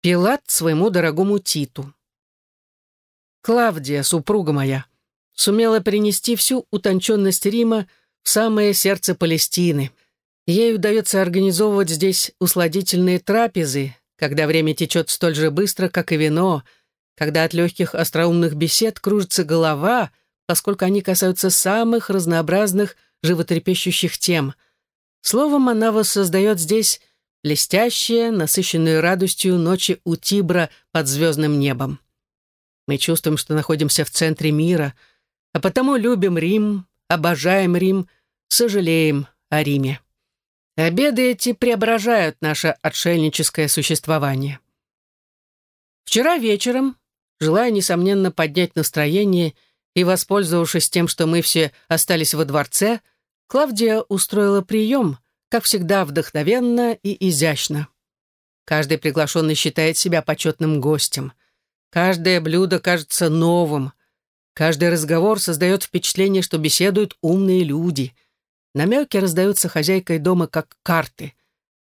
Пилат своему дорогому Титу. Клавдия, супруга моя, сумела принести всю утонченность Рима в самое сердце Палестины. Ей удается организовывать здесь усладительные трапезы, когда время течет столь же быстро, как и вино, когда от легких остроумных бесед кружится голова, поскольку они касаются самых разнообразных животрепещущих тем. Словом, она воссоздает здесь блестящие, насыщенные радостью ночи у Тибра под звездным небом. Мы чувствуем, что находимся в центре мира, а потому любим Рим, обожаем Рим, сожалеем о Риме. Обеды эти преображают наше отшельническое существование. Вчера вечером, желая, несомненно, поднять настроение и воспользовавшись тем, что мы все остались во дворце, Клавдия устроила прием — как всегда, вдохновенно и изящно. Каждый приглашенный считает себя почетным гостем. Каждое блюдо кажется новым. Каждый разговор создает впечатление, что беседуют умные люди. Намеки раздаются хозяйкой дома как карты.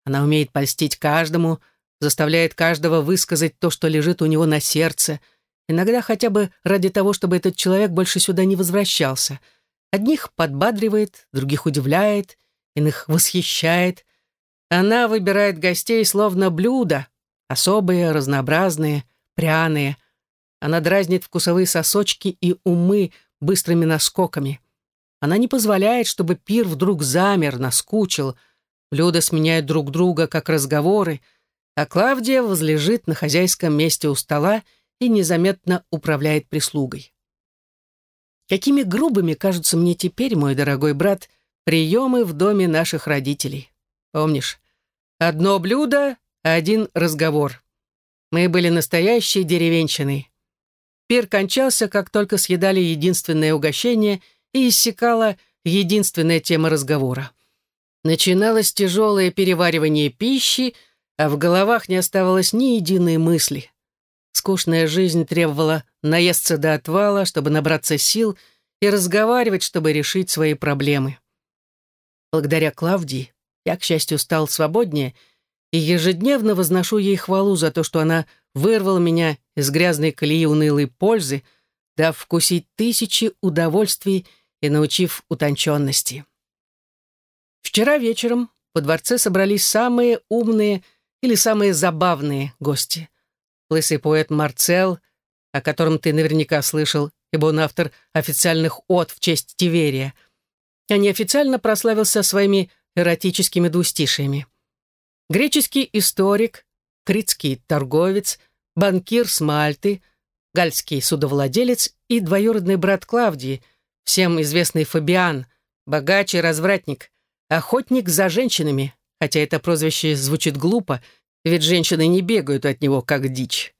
Она умеет польстить каждому, заставляет каждого высказать то, что лежит у него на сердце, иногда хотя бы ради того, чтобы этот человек больше сюда не возвращался. Одних подбадривает, других удивляет, иных восхищает. Она выбирает гостей словно блюда, особые, разнообразные, пряные. Она дразнит вкусовые сосочки и умы быстрыми наскоками. Она не позволяет, чтобы пир вдруг замер, наскучил. Блюда сменяют друг друга, как разговоры, а Клавдия возлежит на хозяйском месте у стола и незаметно управляет прислугой. Какими грубыми кажутся мне теперь, мой дорогой брат, Приемы в доме наших родителей. Помнишь? Одно блюдо, один разговор. Мы были настоящей деревенщиной. Пир кончался, как только съедали единственное угощение и иссякала единственная тема разговора. Начиналось тяжелое переваривание пищи, а в головах не оставалось ни единой мысли. Скучная жизнь требовала наесться до отвала, чтобы набраться сил, и разговаривать, чтобы решить свои проблемы. Благодаря Клавдии я, к счастью, стал свободнее и ежедневно возношу ей хвалу за то, что она вырвала меня из грязной колеи унылой пользы, дав вкусить тысячи удовольствий и научив утонченности. Вчера вечером во дворце собрались самые умные или самые забавные гости. Лысый поэт Марцел, о котором ты наверняка слышал, ибо он автор официальных от в честь Тиверия — а неофициально прославился своими эротическими двустишиями. Греческий историк, критский торговец, банкир с Мальты, гальский судовладелец и двоюродный брат Клавдии, всем известный Фабиан, богач и развратник, охотник за женщинами, хотя это прозвище звучит глупо, ведь женщины не бегают от него, как дичь.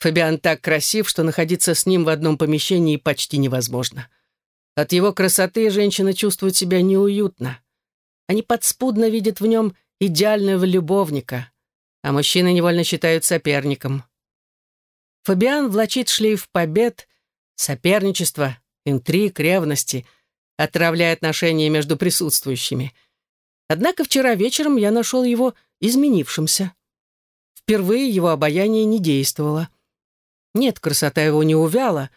Фабиан так красив, что находиться с ним в одном помещении почти невозможно. От его красоты женщина чувствует себя неуютно. Они подспудно видят в нем идеального любовника, а мужчины невольно считают соперником. Фабиан влачит шлейф побед, соперничества, интриг, ревности, отравляя отношения между присутствующими. Однако вчера вечером я нашел его изменившимся. Впервые его обаяние не действовало. Нет, красота его не увяла,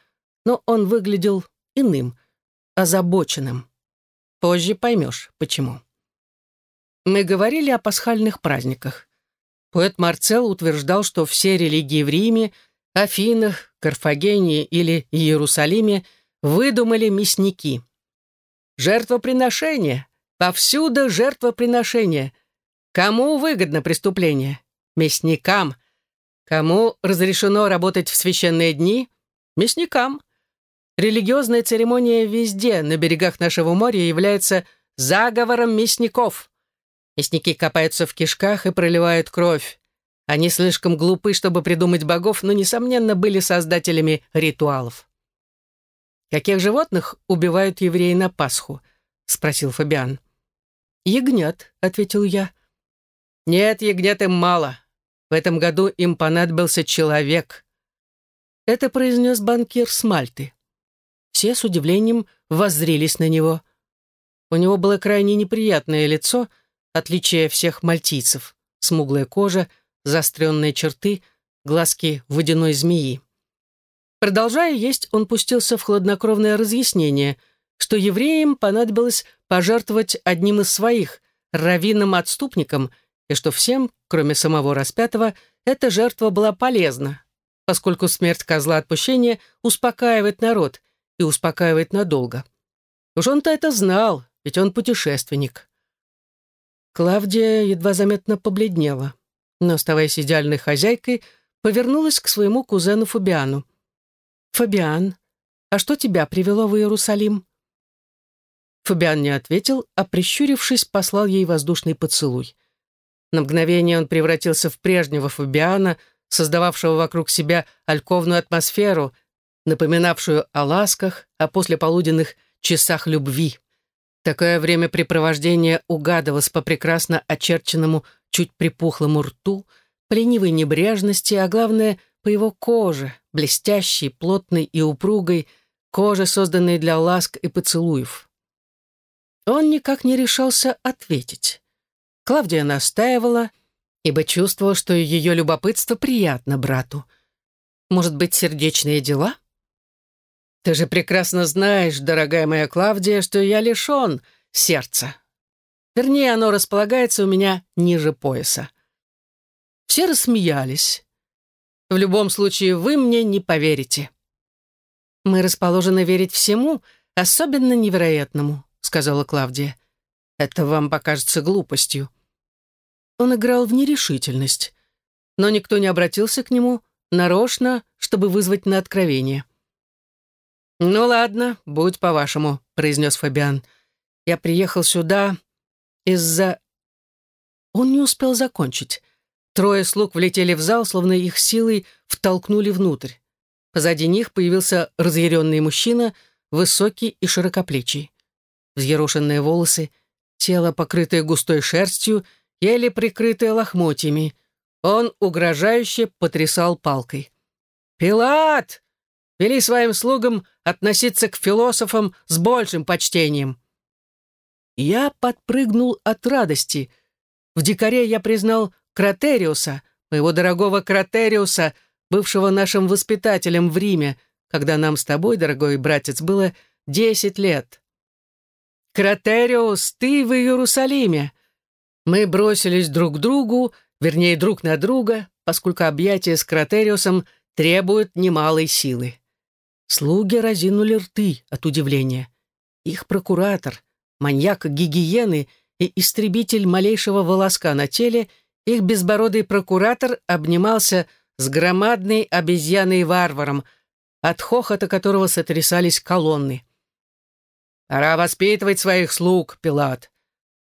но он выглядел иным — озабоченным. Позже поймешь, почему. Мы говорили о пасхальных праздниках. Поэт Марцел утверждал, что все религии в Риме, Афинах, Карфагене или Иерусалиме выдумали мясники. Жертвоприношение. Повсюду жертвоприношение. Кому выгодно преступление? Мясникам. Кому разрешено работать в священные дни? Мясникам. Религиозная церемония везде, на берегах нашего моря, является заговором мясников. Мясники копаются в кишках и проливают кровь. Они слишком глупы, чтобы придумать богов, но, несомненно, были создателями ритуалов. «Каких животных убивают евреи на Пасху?» — спросил Фабиан. «Ягнят», — ответил я. «Нет, ягнят им мало. В этом году им понадобился человек». Это произнес банкир с Мальты. Все с удивлением воззрелись на него. У него было крайне неприятное лицо, отличие всех мальтийцев. Смуглая кожа, заостренные черты, глазки водяной змеи. Продолжая есть, он пустился в хладнокровное разъяснение, что евреям понадобилось пожертвовать одним из своих, раввином-отступником, и что всем, кроме самого распятого, эта жертва была полезна, поскольку смерть козла отпущения успокаивает народ и успокаивает надолго. Уж он-то это знал, ведь он путешественник. Клавдия едва заметно побледнела, но, оставаясь идеальной хозяйкой, повернулась к своему кузену Фабиану. «Фабиан, а что тебя привело в Иерусалим?» Фабиан не ответил, а, прищурившись, послал ей воздушный поцелуй. На мгновение он превратился в прежнего Фабиана, создававшего вокруг себя альковную атмосферу, напоминавшую о ласках, о послеполуденных часах любви. Такое времяпрепровождение угадывалось по прекрасно очерченному, чуть припухлому рту, по небрежности, а главное, по его коже, блестящей, плотной и упругой, коже, созданной для ласк и поцелуев. Он никак не решался ответить. Клавдия настаивала, ибо чувствовала, что ее любопытство приятно брату. Может быть, сердечные дела? Ты же прекрасно знаешь, дорогая моя Клавдия, что я лишен сердца. Вернее, оно располагается у меня ниже пояса. Все рассмеялись. В любом случае, вы мне не поверите. Мы расположены верить всему, особенно невероятному, сказала Клавдия. Это вам покажется глупостью. Он играл в нерешительность, но никто не обратился к нему нарочно, чтобы вызвать на откровение. «Ну ладно, будь по-вашему», — произнес Фабиан. «Я приехал сюда из-за...» Он не успел закончить. Трое слуг влетели в зал, словно их силой втолкнули внутрь. Позади них появился разъяренный мужчина, высокий и широкоплечий. Взъерошенные волосы, тело, покрытое густой шерстью, еле прикрытое лохмотьями. Он угрожающе потрясал палкой. «Пилат! Вели своим слугам относиться к философам с большим почтением. Я подпрыгнул от радости. В дикаре я признал Кратериуса, моего дорогого Кратериуса, бывшего нашим воспитателем в Риме, когда нам с тобой, дорогой братец, было десять лет. «Кратериус, ты в Иерусалиме!» Мы бросились друг к другу, вернее, друг на друга, поскольку объятия с Кратериусом требуют немалой силы. Слуги разинули рты от удивления. Их прокуратор, маньяк гигиены и истребитель малейшего волоска на теле, их безбородый прокуратор обнимался с громадной обезьяной-варваром, от хохота которого сотрясались колонны. «Пора воспитывать своих слуг, Пилат.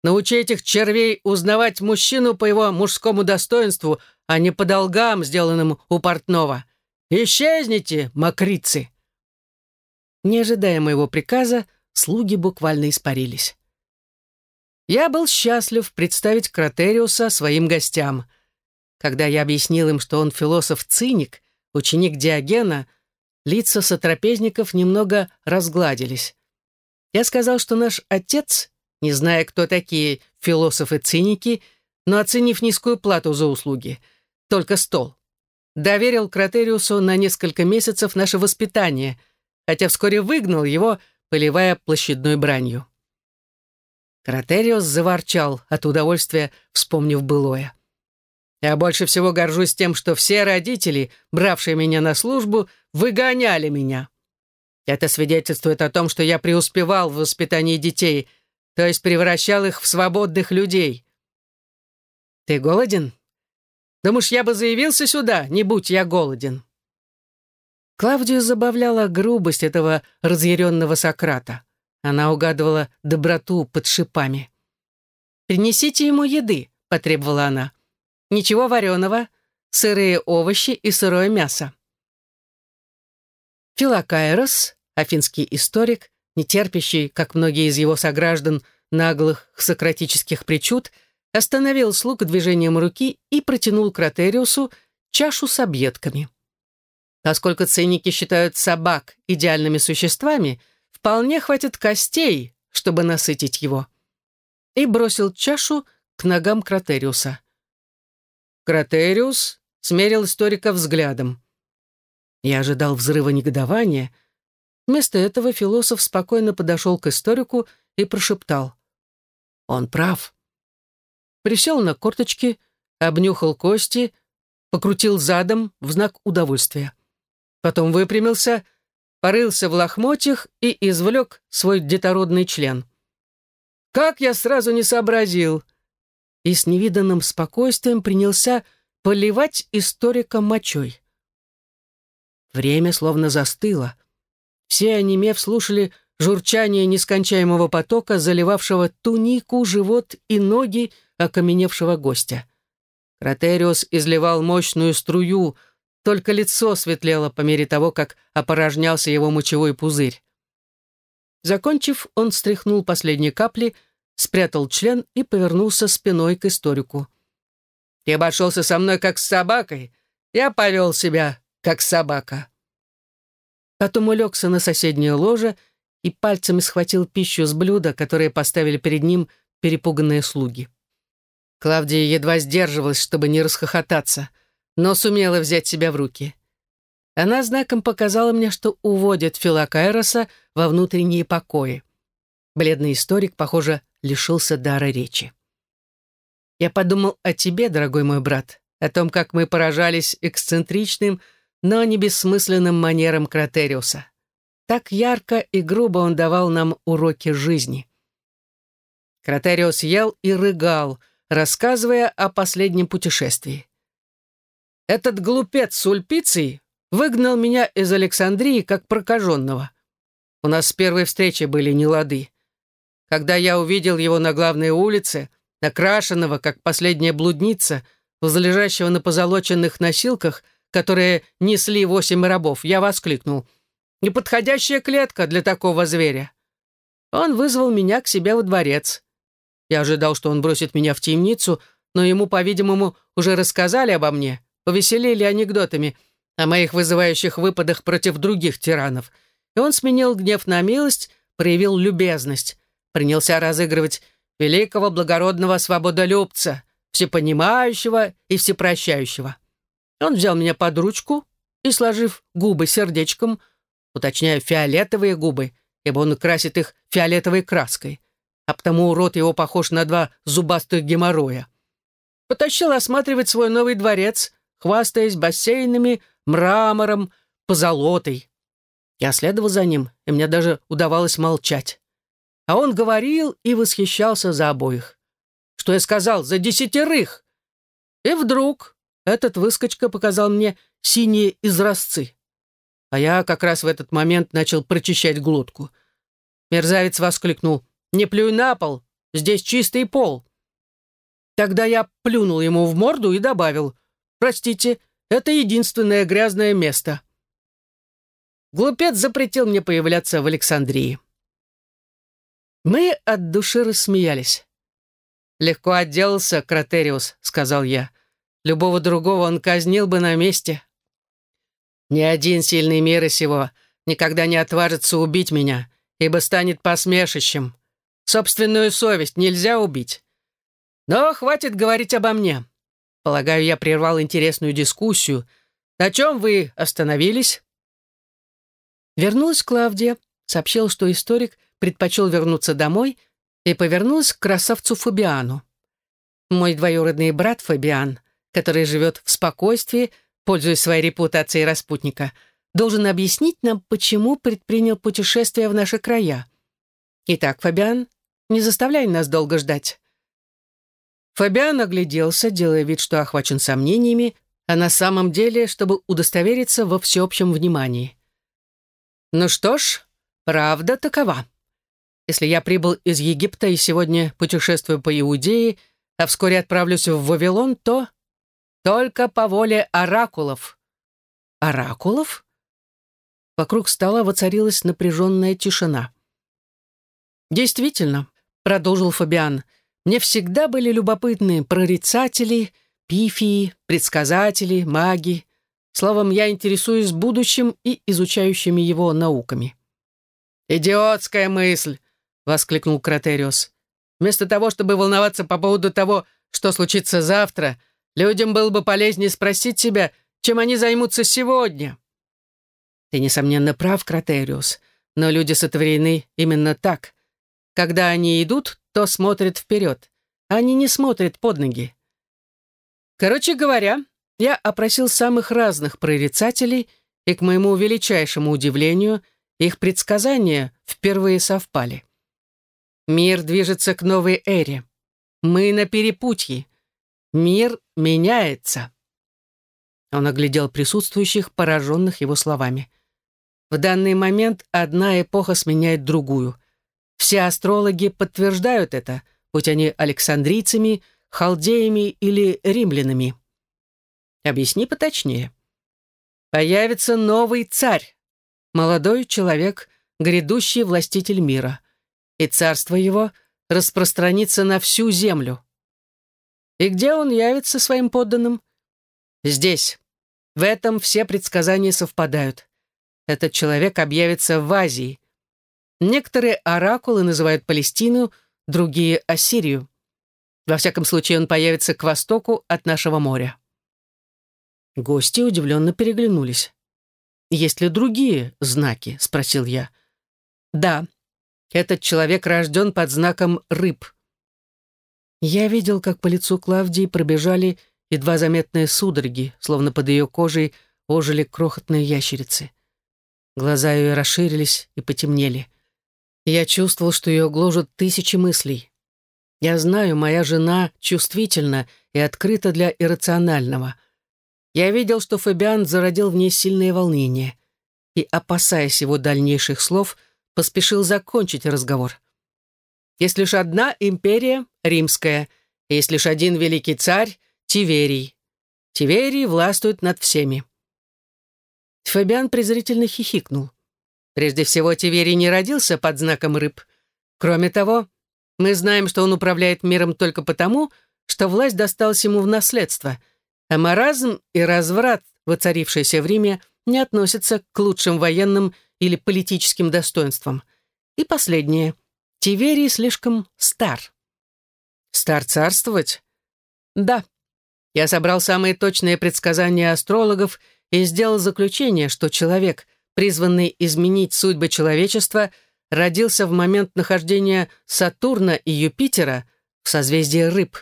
Научи этих червей узнавать мужчину по его мужскому достоинству, а не по долгам, сделанным у портного. Исчезните, мокрицы!» Не ожидая моего приказа, слуги буквально испарились. Я был счастлив представить Кратериуса своим гостям. Когда я объяснил им, что он философ-циник, ученик Диогена, лица сотрапезников немного разгладились. Я сказал, что наш отец, не зная, кто такие философы-циники, но оценив низкую плату за услуги, только стол, доверил Кратериусу на несколько месяцев наше воспитание — хотя вскоре выгнал его, поливая площадной бранью. Кратериус заворчал от удовольствия, вспомнив былое. «Я больше всего горжусь тем, что все родители, бравшие меня на службу, выгоняли меня. Это свидетельствует о том, что я преуспевал в воспитании детей, то есть превращал их в свободных людей. Ты голоден? Думаешь, я бы заявился сюда, не будь я голоден?» Клавдию забавляла грубость этого разъяренного Сократа. Она угадывала доброту под шипами. «Принесите ему еды», — потребовала она. «Ничего вареного, сырые овощи и сырое мясо». Филокайрос, афинский историк, не терпящий, как многие из его сограждан, наглых сократических причуд, остановил слуг движением руки и протянул к чашу с объедками. Поскольку циники считают собак идеальными существами, вполне хватит костей, чтобы насытить его. И бросил чашу к ногам Кратериуса. Кратериус, смерил историка взглядом. Я ожидал взрыва негодования. Вместо этого философ спокойно подошел к историку и прошептал. Он прав. Присел на корточки, обнюхал кости, покрутил задом в знак удовольствия. Потом выпрямился, порылся в лохмотьях и извлек свой детородный член. «Как я сразу не сообразил!» И с невиданным спокойствием принялся поливать историка мочой. Время словно застыло. Все, онемев, слушали журчание нескончаемого потока, заливавшего тунику, живот и ноги окаменевшего гостя. Кратериус изливал мощную струю, только лицо светлело по мере того, как опорожнялся его мочевой пузырь. Закончив, он стряхнул последние капли, спрятал член и повернулся спиной к историку. «Ты обошелся со мной как с собакой, я повел себя как собака». Потом улегся на соседнее ложе и пальцами схватил пищу с блюда, которое поставили перед ним перепуганные слуги. Клавдия едва сдерживалась, чтобы не расхохотаться, но сумела взять себя в руки. Она знаком показала мне, что уводит Филокайроса во внутренние покои. Бледный историк, похоже, лишился дара речи. «Я подумал о тебе, дорогой мой брат, о том, как мы поражались эксцентричным, но не бессмысленным манерам Кратериуса. Так ярко и грубо он давал нам уроки жизни. Кратериус ел и рыгал, рассказывая о последнем путешествии. «Этот глупец с Ульпицей выгнал меня из Александрии как прокаженного. У нас с первой встречи были нелады. Когда я увидел его на главной улице, накрашенного, как последняя блудница, возлежащего на позолоченных носилках, которые несли восемь рабов, я воскликнул — Неподходящая клетка для такого зверя. Он вызвал меня к себе во дворец. Я ожидал, что он бросит меня в темницу, но ему, по-видимому, уже рассказали обо мне, повеселили анекдотами о моих вызывающих выпадах против других тиранов. И он сменил гнев на милость, проявил любезность, принялся разыгрывать великого благородного свободолюбца, всепонимающего и всепрощающего. Он взял меня под ручку и, сложив губы сердечком, уточняю, фиолетовые губы, ибо он красит их фиолетовой краской, а потому рот его похож на два зубастых геморроя. Потащил осматривать свой новый дворец, хвастаясь бассейнами, мрамором, позолотой. Я следовал за ним, и мне даже удавалось молчать. А он говорил и восхищался за обоих. Что я сказал? За десятерых! И вдруг этот выскочка показал мне синие изразцы а я как раз в этот момент начал прочищать глотку. Мерзавец воскликнул «Не плюй на пол, здесь чистый пол». Тогда я плюнул ему в морду и добавил «Простите, это единственное грязное место». Глупец запретил мне появляться в Александрии. Мы от души рассмеялись. «Легко отделался, Кратериус», — сказал я. «Любого другого он казнил бы на месте». Ни один сильный мира сего никогда не отважится убить меня, ибо станет посмешищем. Собственную совесть нельзя убить. Но хватит говорить обо мне. Полагаю, я прервал интересную дискуссию. На чем вы остановились?» Вернулась Клавдия, сообщил, что историк предпочел вернуться домой и повернулась к красавцу Фабиану. Мой двоюродный брат Фабиан, который живет в спокойствии, пользуясь своей репутацией распутника, должен объяснить нам, почему предпринял путешествие в наши края. Итак, Фабиан, не заставляй нас долго ждать». Фабиан огляделся, делая вид, что охвачен сомнениями, а на самом деле, чтобы удостовериться во всеобщем внимании. «Ну что ж, правда такова. Если я прибыл из Египта и сегодня путешествую по Иудее, а вскоре отправлюсь в Вавилон, то только по воле оракулов. Оракулов? Вокруг стола воцарилась напряженная тишина. «Действительно», — продолжил Фабиан, «мне всегда были любопытны прорицатели, пифии, предсказатели, маги. Словом, я интересуюсь будущим и изучающими его науками». «Идиотская мысль!» — воскликнул Кратериус. «Вместо того, чтобы волноваться по поводу того, что случится завтра, — Людям было бы полезнее спросить себя, чем они займутся сегодня. Ты, несомненно, прав, Кратериус, но люди сотворены именно так. Когда они идут, то смотрят вперед. Они не смотрят под ноги. Короче говоря, я опросил самых разных прорицателей, и, к моему величайшему удивлению, их предсказания впервые совпали. Мир движется к новой эре. Мы на перепутье. Мир меняется. Он оглядел присутствующих, пораженных его словами. В данный момент одна эпоха сменяет другую. Все астрологи подтверждают это, будь они александрийцами, халдеями или римлянами. Объясни поточнее. Появится новый царь, молодой человек, грядущий властитель мира, и царство его распространится на всю землю. И где он явится своим подданным? Здесь. В этом все предсказания совпадают. Этот человек объявится в Азии. Некоторые оракулы называют Палестину, другие — Ассирию. Во всяком случае, он появится к востоку от нашего моря. Гости удивленно переглянулись. «Есть ли другие знаки?» — спросил я. «Да, этот человек рожден под знаком рыб». Я видел, как по лицу Клавдии пробежали едва заметные судороги, словно под ее кожей ожили крохотные ящерицы. Глаза ее расширились и потемнели. Я чувствовал, что ее гложут тысячи мыслей. Я знаю, моя жена чувствительна и открыта для иррационального. Я видел, что Фабиан зародил в ней сильное волнение и, опасаясь его дальнейших слов, поспешил закончить разговор. Есть лишь одна империя, римская, и есть лишь один великий царь, Тиверий. Тиверий властвует над всеми. Фабиан презрительно хихикнул. Прежде всего, Тиверий не родился под знаком рыб. Кроме того, мы знаем, что он управляет миром только потому, что власть досталась ему в наследство, а маразм и разврат, воцарившиеся в Риме, не относятся к лучшим военным или политическим достоинствам. И последнее. Тиверий слишком стар. Стар царствовать? Да. Я собрал самые точные предсказания астрологов и сделал заключение, что человек, призванный изменить судьбы человечества – родился в момент нахождения Сатурна и Юпитера в созвездии рыб.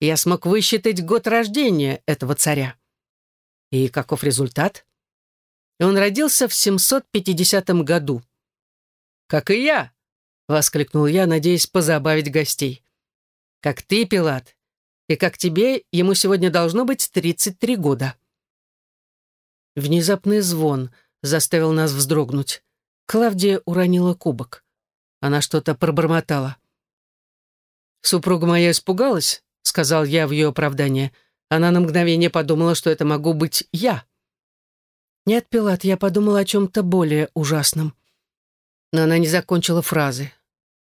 Я смог высчитать год рождения этого царя. И каков результат? Он родился в 750 году. «Как и я!» — воскликнул я, надеясь позабавить гостей. «Как ты, Пилат, и как тебе, ему сегодня должно быть 33 года». Внезапный звон заставил нас вздрогнуть. Клавдия уронила кубок. Она что-то пробормотала. «Супруга моя испугалась», — сказал я в ее оправдание. Она на мгновение подумала, что это могу быть я. «Нет, Пилат, я подумала о чем-то более ужасном». Но она не закончила фразы.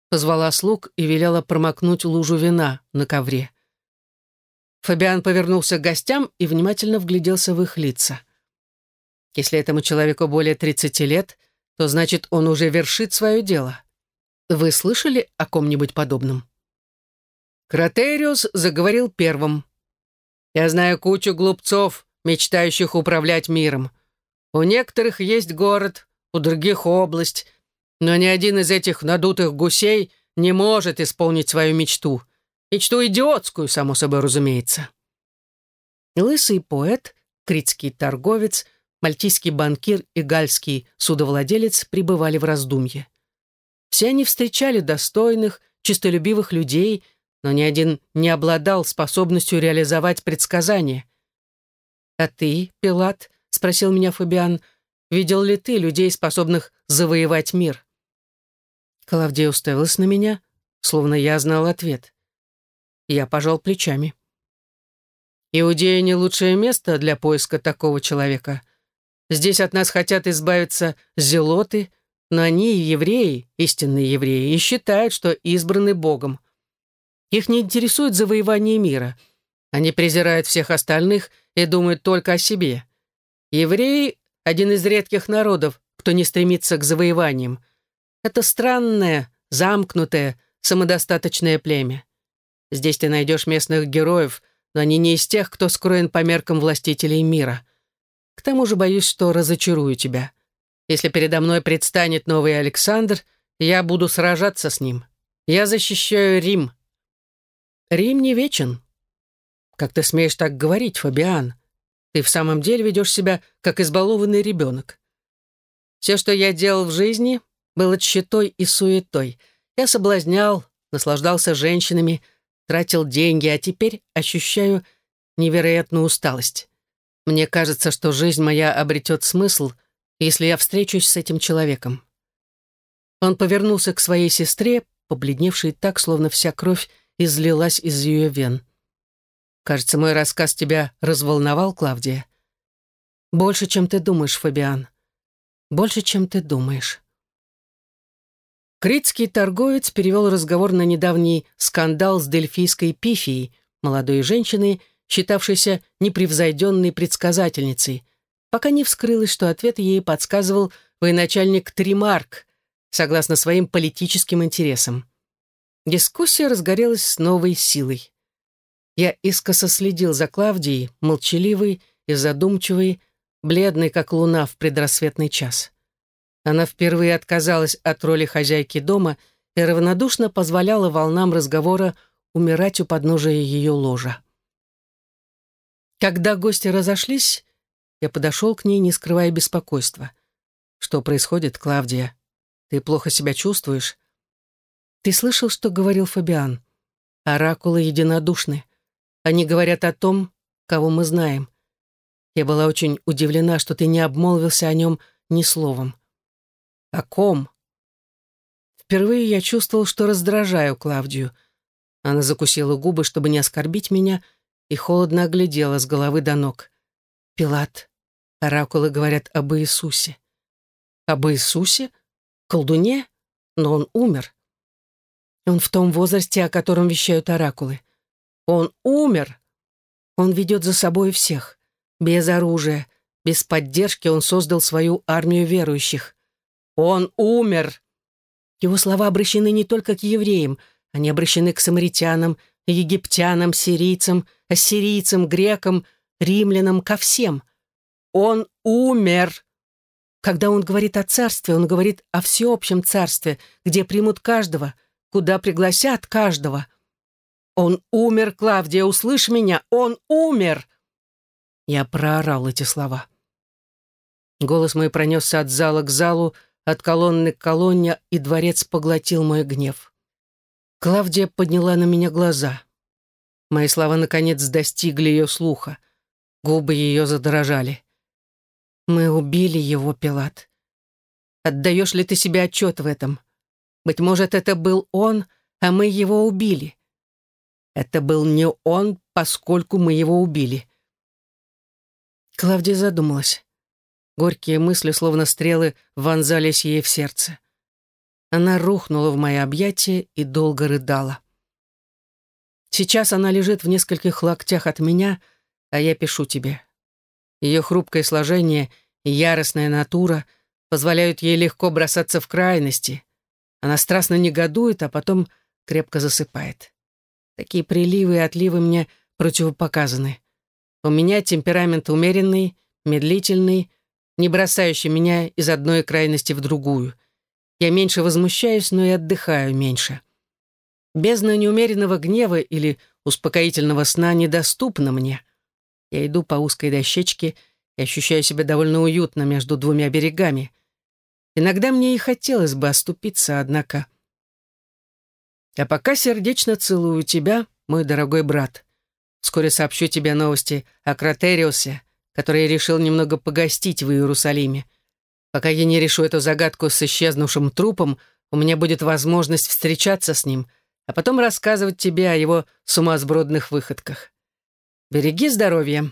Позвала слуг и велела промокнуть лужу вина на ковре. Фабиан повернулся к гостям и внимательно вгляделся в их лица. Если этому человеку более 30 лет, то значит, он уже вершит свое дело. Вы слышали о ком-нибудь подобном? Кратериус заговорил первым. «Я знаю кучу глупцов, мечтающих управлять миром. У некоторых есть город, у других область, но ни один из этих надутых гусей не может исполнить свою мечту. Мечту идиотскую, само собой разумеется». Лысый поэт, критский торговец, мальтийский банкир и гальский судовладелец пребывали в раздумье. Все они встречали достойных, чистолюбивых людей, но ни один не обладал способностью реализовать предсказания. «А ты, Пилат?» — спросил меня Фабиан. «Видел ли ты людей, способных завоевать мир?» Клавдия уставилась на меня, словно я знал ответ. Я пожал плечами. «Иудея не лучшее место для поиска такого человека», Здесь от нас хотят избавиться зелоты, но они, евреи, истинные евреи, и считают, что избраны Богом. Их не интересует завоевание мира. Они презирают всех остальных и думают только о себе. Евреи — один из редких народов, кто не стремится к завоеваниям. Это странное, замкнутое, самодостаточное племя. Здесь ты найдешь местных героев, но они не из тех, кто скроен по меркам властителей мира. К тому же боюсь, что разочарую тебя. Если передо мной предстанет новый Александр, я буду сражаться с ним. Я защищаю Рим. Рим не вечен. Как ты смеешь так говорить, Фабиан? Ты в самом деле ведешь себя, как избалованный ребенок. Все, что я делал в жизни, было тщетой и суетой. Я соблазнял, наслаждался женщинами, тратил деньги, а теперь ощущаю невероятную усталость. Мне кажется, что жизнь моя обретет смысл, если я встречусь с этим человеком. Он повернулся к своей сестре, побледневшей так, словно вся кровь излилась из ее вен. «Кажется, мой рассказ тебя разволновал, Клавдия?» «Больше, чем ты думаешь, Фабиан. Больше, чем ты думаешь». Критский торговец перевел разговор на недавний скандал с дельфийской пифией, молодой женщиной, считавшейся непревзойденной предсказательницей, пока не вскрылось, что ответ ей подсказывал военачальник Тримарк, согласно своим политическим интересам. Дискуссия разгорелась с новой силой. Я искоса следил за Клавдией, молчаливой и задумчивой, бледной, как луна в предрассветный час. Она впервые отказалась от роли хозяйки дома и равнодушно позволяла волнам разговора умирать у подножия ее ложа. Когда гости разошлись, я подошел к ней, не скрывая беспокойства. «Что происходит, Клавдия? Ты плохо себя чувствуешь?» «Ты слышал, что говорил Фабиан? Оракулы единодушны. Они говорят о том, кого мы знаем. Я была очень удивлена, что ты не обмолвился о нем ни словом. О ком? Впервые я чувствовал, что раздражаю Клавдию. Она закусила губы, чтобы не оскорбить меня, и холодно оглядела с головы до ног. Пилат. Оракулы говорят об Иисусе. Об Иисусе? Колдуне? Но он умер. Он в том возрасте, о котором вещают оракулы. Он умер. Он ведет за собой всех. Без оружия, без поддержки он создал свою армию верующих. Он умер. Его слова обращены не только к евреям, они обращены к самаритянам, египтянам, сирийцам, ассирийцам, грекам, римлянам, ко всем. Он умер. Когда он говорит о царстве, он говорит о всеобщем царстве, где примут каждого, куда пригласят каждого. Он умер, Клавдия, услышь меня, он умер. Я проорал эти слова. Голос мой пронесся от зала к залу, от колонны к колонне, и дворец поглотил мой гнев. Клавдия подняла на меня глаза. Мои слова, наконец, достигли ее слуха. Губы ее задрожали. «Мы убили его, Пилат. Отдаешь ли ты себе отчет в этом? Быть может, это был он, а мы его убили. Это был не он, поскольку мы его убили». Клавдия задумалась. Горькие мысли, словно стрелы, вонзались ей в сердце. Она рухнула в мои объятия и долго рыдала. Сейчас она лежит в нескольких локтях от меня, а я пишу тебе. Ее хрупкое сложение и яростная натура позволяют ей легко бросаться в крайности. Она страстно негодует, а потом крепко засыпает. Такие приливы и отливы мне противопоказаны. У меня темперамент умеренный, медлительный, не бросающий меня из одной крайности в другую. Я меньше возмущаюсь, но и отдыхаю меньше. Бездна неумеренного гнева или успокоительного сна недоступна мне. Я иду по узкой дощечке и ощущаю себя довольно уютно между двумя берегами. Иногда мне и хотелось бы оступиться, однако... А пока сердечно целую тебя, мой дорогой брат. Вскоре сообщу тебе новости о Кратериусе, который решил немного погостить в Иерусалиме. Пока я не решу эту загадку с исчезнувшим трупом, у меня будет возможность встречаться с ним, а потом рассказывать тебе о его сумасбродных выходках. Береги здоровье.